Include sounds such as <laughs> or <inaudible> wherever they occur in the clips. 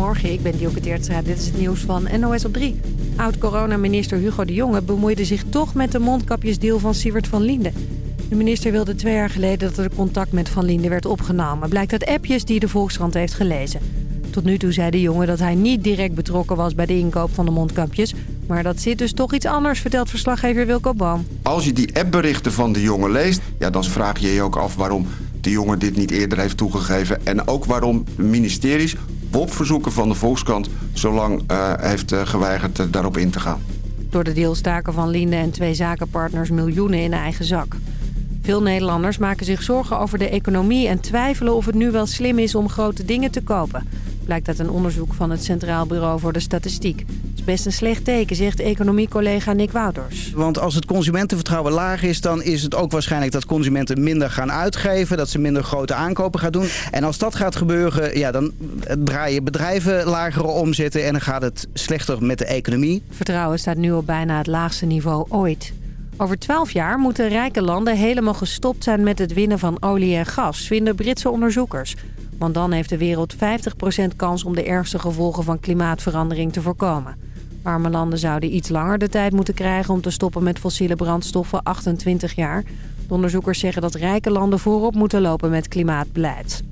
Goedemorgen, ik ben Dioke Teertstra. Dit is het nieuws van NOS op 3. Oud-corona-minister Hugo de Jonge bemoeide zich toch met de mondkapjesdeal van Siewert van Linden. De minister wilde twee jaar geleden dat er contact met Van Linden werd opgenomen. Blijkt uit appjes die de Volkskrant heeft gelezen. Tot nu toe zei de jongen dat hij niet direct betrokken was bij de inkoop van de mondkapjes. Maar dat zit dus toch iets anders, vertelt verslaggever Wilco Boom. Als je die appberichten van de jongen leest, ja, dan vraag je je ook af waarom de jongen dit niet eerder heeft toegegeven. En ook waarom ministeries op verzoeken van de Volkskrant zo lang uh, heeft uh, geweigerd uh, daarop in te gaan. Door de deal staken Van Linde en twee zakenpartners miljoenen in eigen zak. Veel Nederlanders maken zich zorgen over de economie en twijfelen of het nu wel slim is om grote dingen te kopen. Blijkt uit een onderzoek van het Centraal Bureau voor de Statistiek. Best een slecht teken, zegt economiecollega Nick Wouters. Want als het consumentenvertrouwen laag is... dan is het ook waarschijnlijk dat consumenten minder gaan uitgeven... dat ze minder grote aankopen gaan doen. En als dat gaat gebeuren, ja, dan draaien bedrijven lagere omzetten... en dan gaat het slechter met de economie. Vertrouwen staat nu op bijna het laagste niveau ooit. Over 12 jaar moeten rijke landen helemaal gestopt zijn met het winnen van olie en gas... vinden Britse onderzoekers. Want dan heeft de wereld 50% kans om de ergste gevolgen van klimaatverandering te voorkomen. Arme landen zouden iets langer de tijd moeten krijgen om te stoppen met fossiele brandstoffen, 28 jaar. De onderzoekers zeggen dat rijke landen voorop moeten lopen met klimaatbeleid.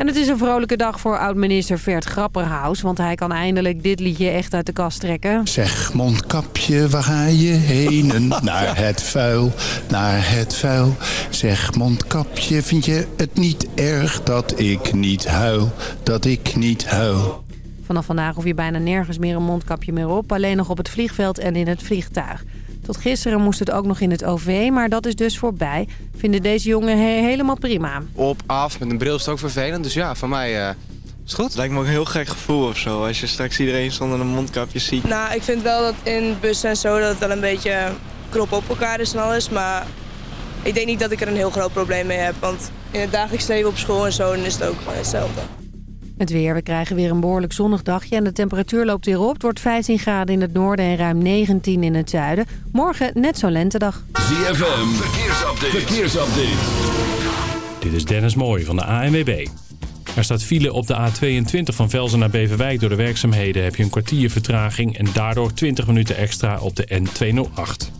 En het is een vrolijke dag voor oud-minister Vert Grapperhaus... want hij kan eindelijk dit liedje echt uit de kast trekken. Zeg mondkapje, waar ga je heen? naar <laughs> het vuil, naar het vuil. Zeg mondkapje, vind je het niet erg dat ik niet huil? Dat ik niet huil? Vanaf vandaag hoef je bijna nergens meer een mondkapje meer op. Alleen nog op het vliegveld en in het vliegtuig. Tot gisteren moest het ook nog in het OV, maar dat is dus voorbij. Vinden deze jongen he helemaal prima. Op, af, met een bril is het ook vervelend. Dus ja, voor mij uh, is het goed. Het lijkt me ook een heel gek gevoel of zo, als je straks iedereen zonder een mondkapje ziet. Nou, ik vind wel dat in bussen en zo dat het wel een beetje krop op elkaar is en alles. Maar ik denk niet dat ik er een heel groot probleem mee heb. Want in het dagelijks leven op school en zo is het ook gewoon hetzelfde. Het weer, we krijgen weer een behoorlijk zonnig dagje en de temperatuur loopt weer op. Het wordt 15 graden in het noorden en ruim 19 in het zuiden. Morgen net zo'n lentedag. ZFM, verkeersupdate. verkeersupdate. Dit is Dennis Mooij van de ANWB. Er staat file op de A22 van Velzen naar Beverwijk. Door de werkzaamheden heb je een kwartier vertraging en daardoor 20 minuten extra op de N208.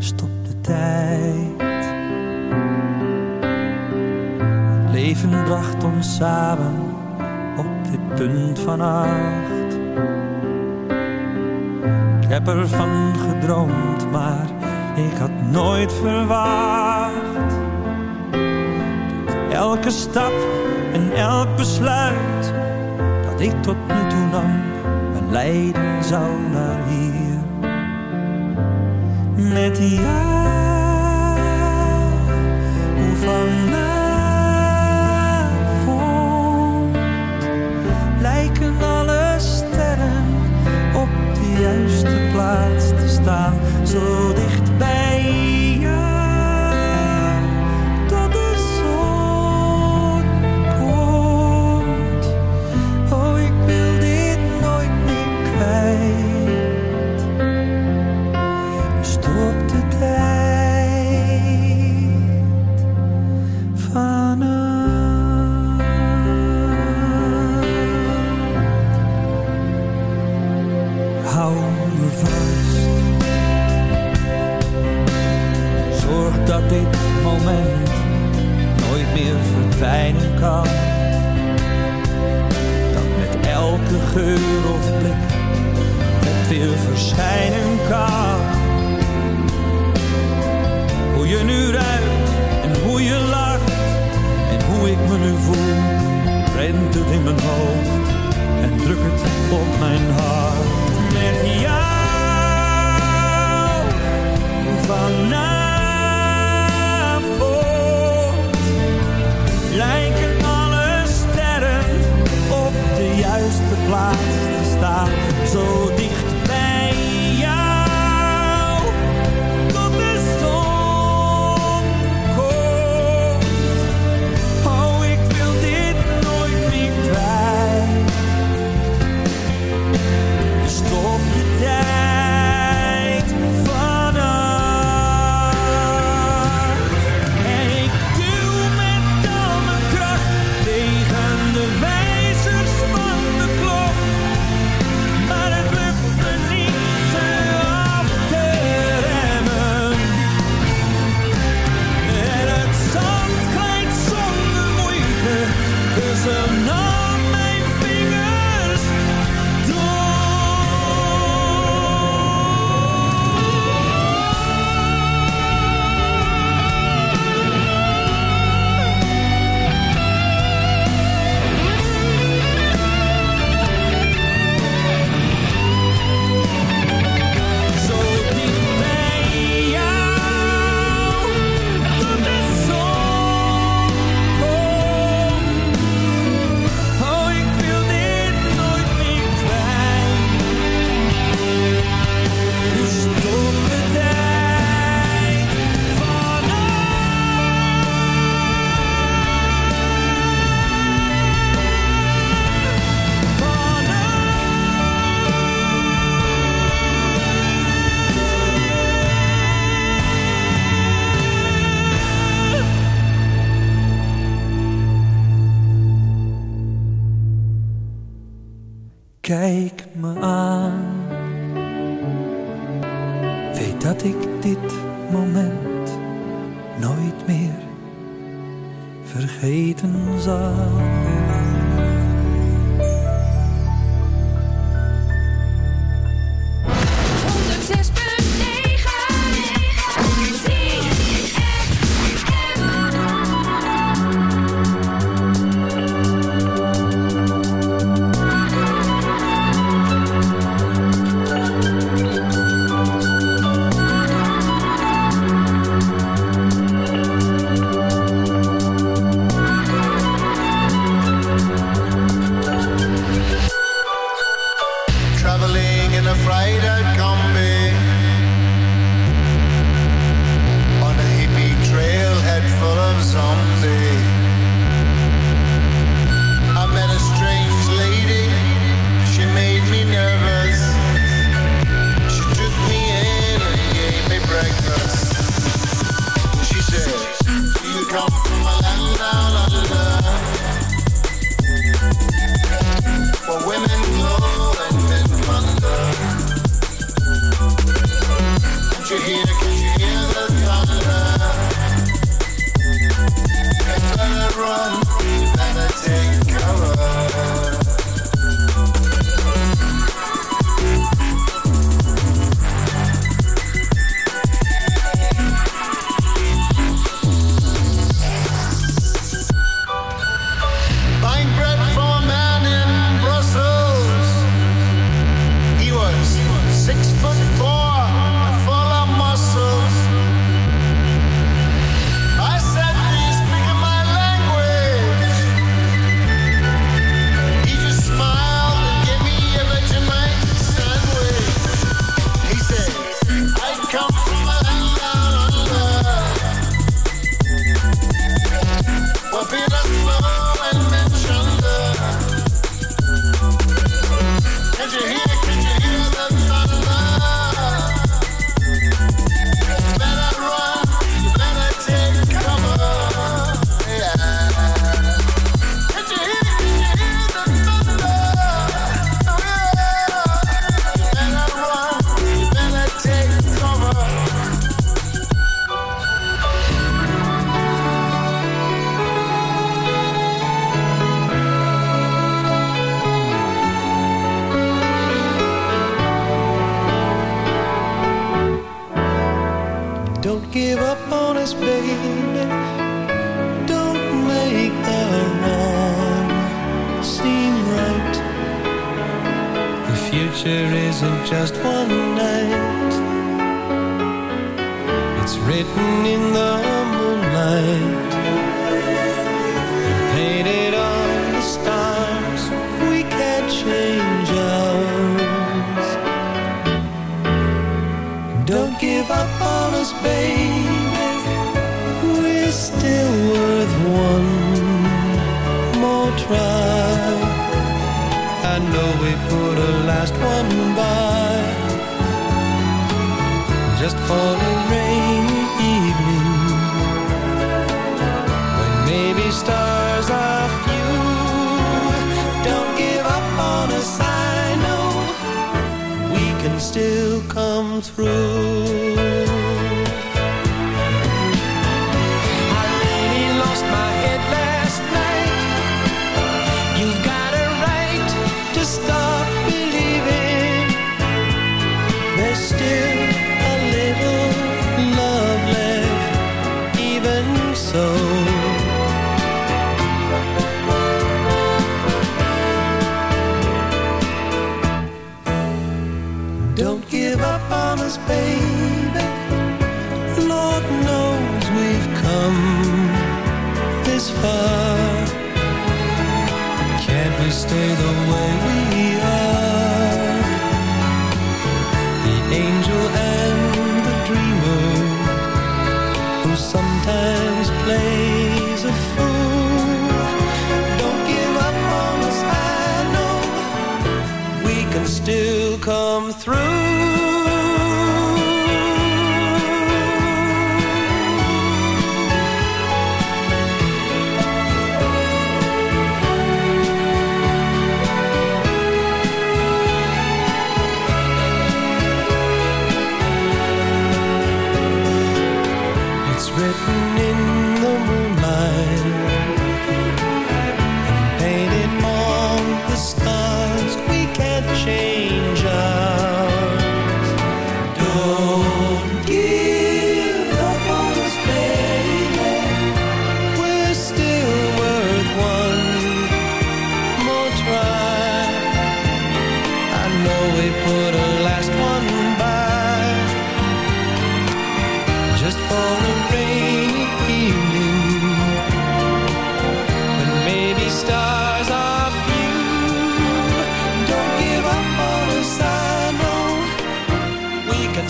Kwijt. Stop de tijd. Het leven bracht ons samen op dit punt van acht. Ik heb ervan gedroomd, maar ik had nooit verwacht. Dat elke stap en elk besluit dat ik tot nu toe nam, me leiden zou naar hier. Met jou, hoe vanavond lijken alle sterren op de juiste plaats te staan, weer verschijnen kan. Hoe je nu ruikt en hoe je lacht en hoe ik me nu voel, rent het in mijn hoofd en druk het op mijn hart. Met jou vanavond lijken alle sterren op de juiste plaats moment nooit meer vergeten zal.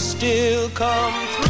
Still come through.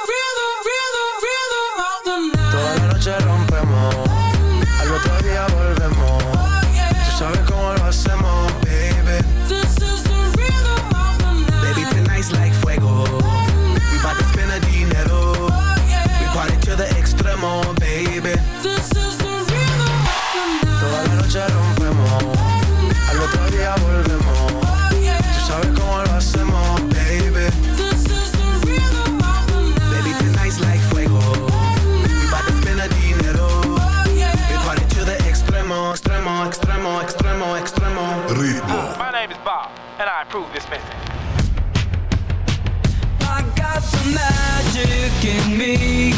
extremo, extremo, extremo, extremo, extremo. Ritmo. Ah. My name is Bob, and I approve this message. I got the magic in me.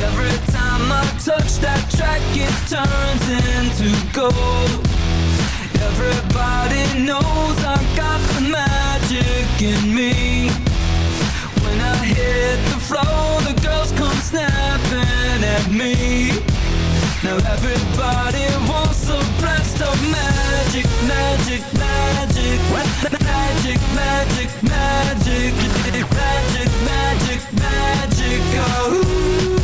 Every time I touch that track, it turns into gold. Everybody knows I got the magic in me. When I hit the floor, the girls come snapping at me. Now everybody wants a blast of magic, magic, magic Magic, magic, magic Magic, magic, magic, magic Oh,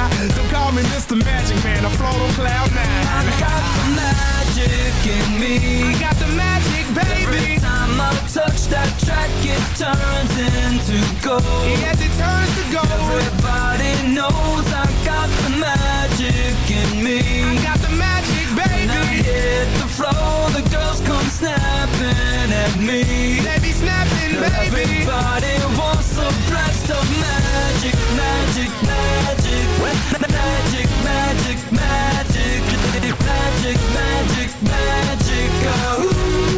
So call me Mr. Magic Man, I float on cloud nine. I got the magic in me. I got the magic, baby. Every time I touch that track, it turns into gold. Yes, it turns to gold. Everybody knows I got the magic in me. I got the magic, baby. When I hit the floor, the girls come snapping at me. They be snapping, baby. Everybody magic, magic, magic, magic, magic, magic, magic, magic, magic. Oh, ooh.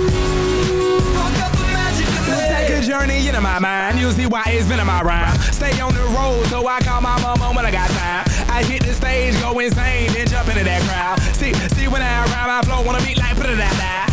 in my mind. You'll see why it's been in my rhyme. Stay on the road, so I call my mama when I got time. I hit the stage, go insane, then jump into that crowd. See, see when I rhyme, my flow wanna beat like put it that.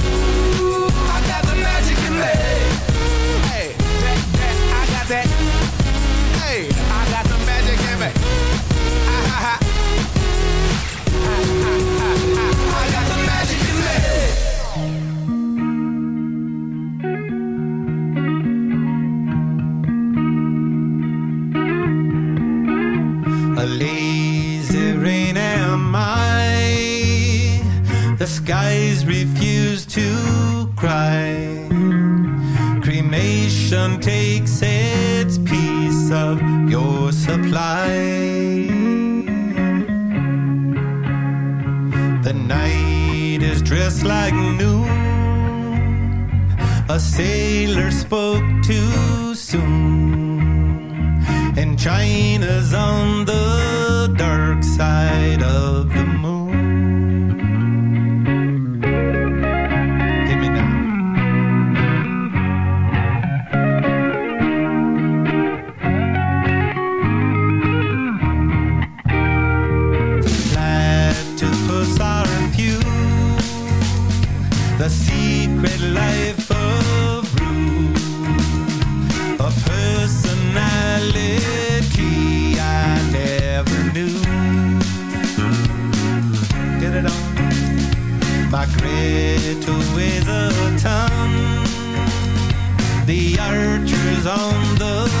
to cry. Cremation takes its piece of your supply. The night is dressed like noon. A sailor spoke too soon. And China's on the dark side of the The archer's on the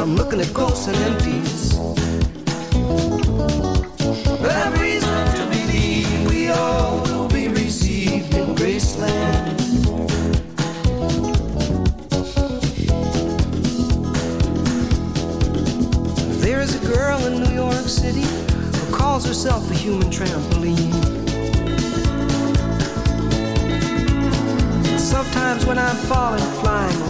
I'm looking at ghosts and empties. Have reason to believe we all will be received in Graceland. There is a girl in New York City who calls herself a human trampoline. sometimes when I'm falling, flying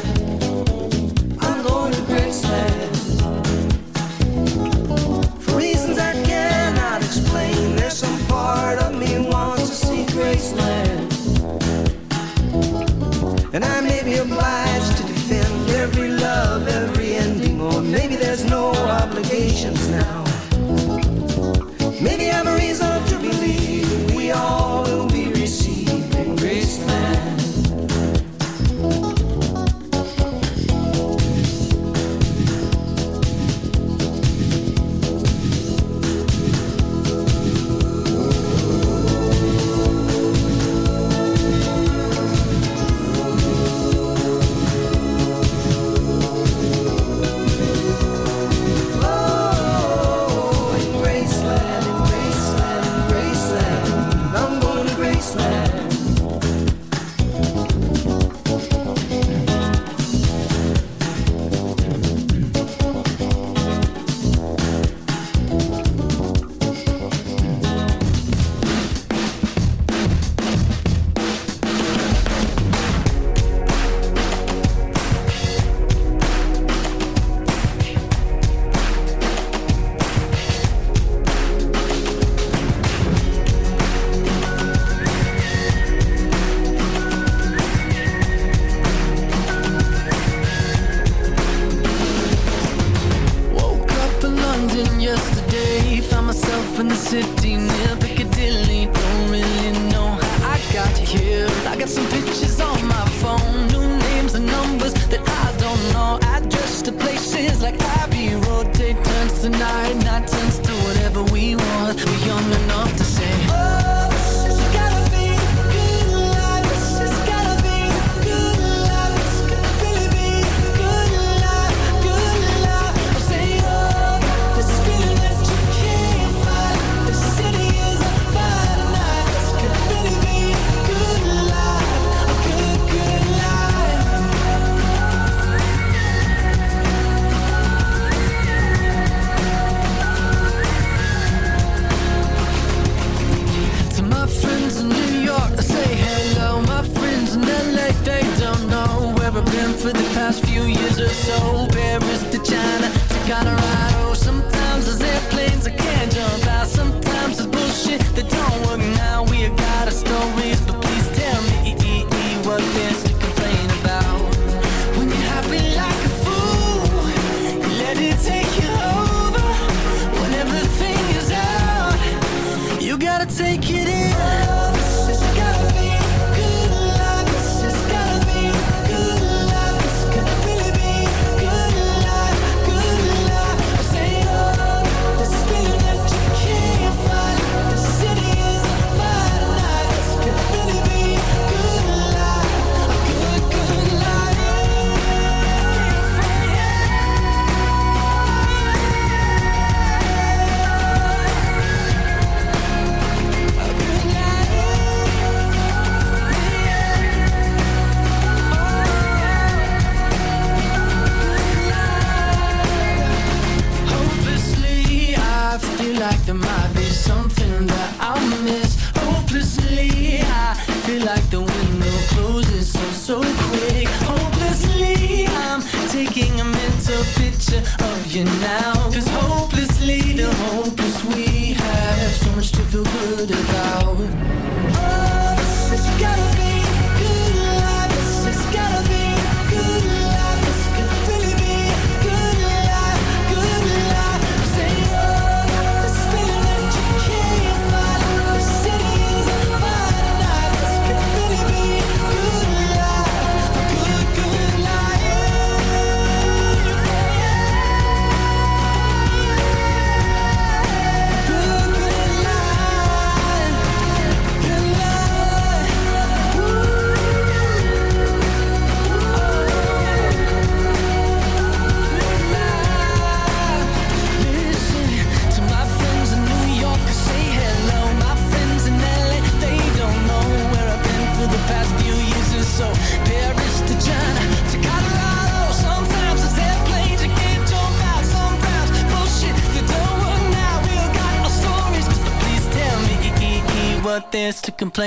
And I made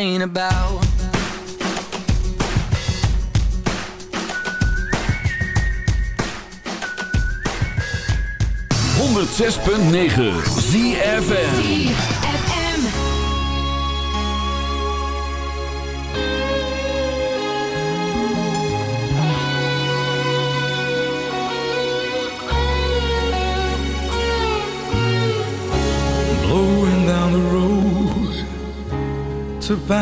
complain about. Zes punt negen. ZFN